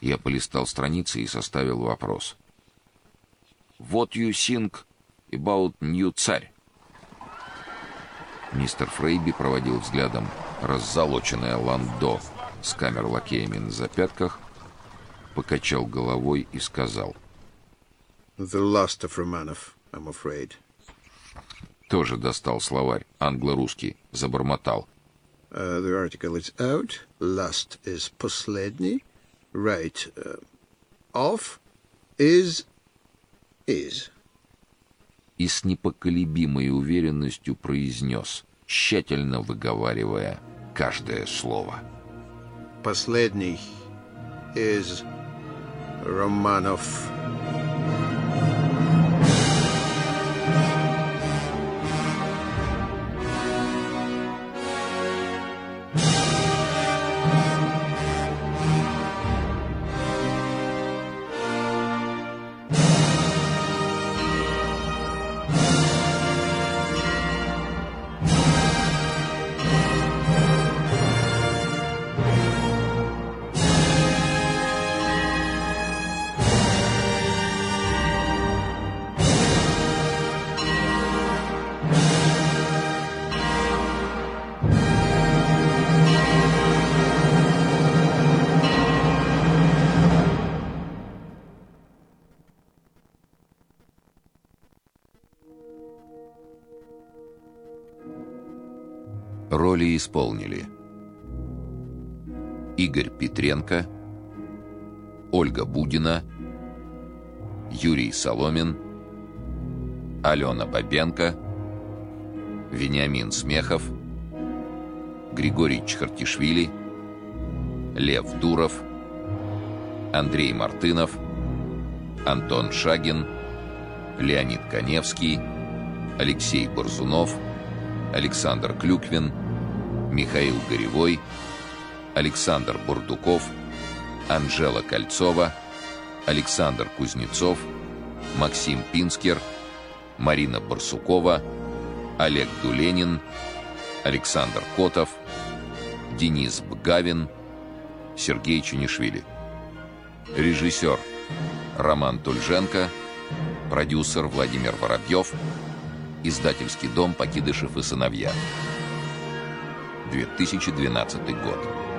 Я полистал страницы и составил вопрос. What you think about new царь? Мистер Фрейби проводил взглядом раззолоченное ландо с камер лакеями на запятках, покачал головой и сказал. The last of Romanov, I'm afraid. Тоже достал словарь англо-русский, забормотал. Uh, the article is out. Last is последний. Right. Uh, off is is. И с непоколебимой уверенностью произнес, тщательно выговаривая каждое слово. Последний is Romanov. Роли исполнили. Игорь Петренко, Ольга Будина, Юрий Соломин, Алена Бабенко, Вениамин Смехов, Григорий Чхартишвили, Лев Дуров, Андрей Мартынов, Антон Шагин, Леонид Коневский, Алексей Борзунов, Александр Клюквин, Михаил Горевой, Александр Бурдуков, Анжела Кольцова, Александр Кузнецов, Максим Пинскер, Марина Барсукова, Олег Дуленин, Александр Котов, Денис Бгавин, Сергей Чунишвили. Режиссер Роман Тульженко, продюсер Владимир Воробьев, издательский дом «Покидышев и сыновья». 2012 год.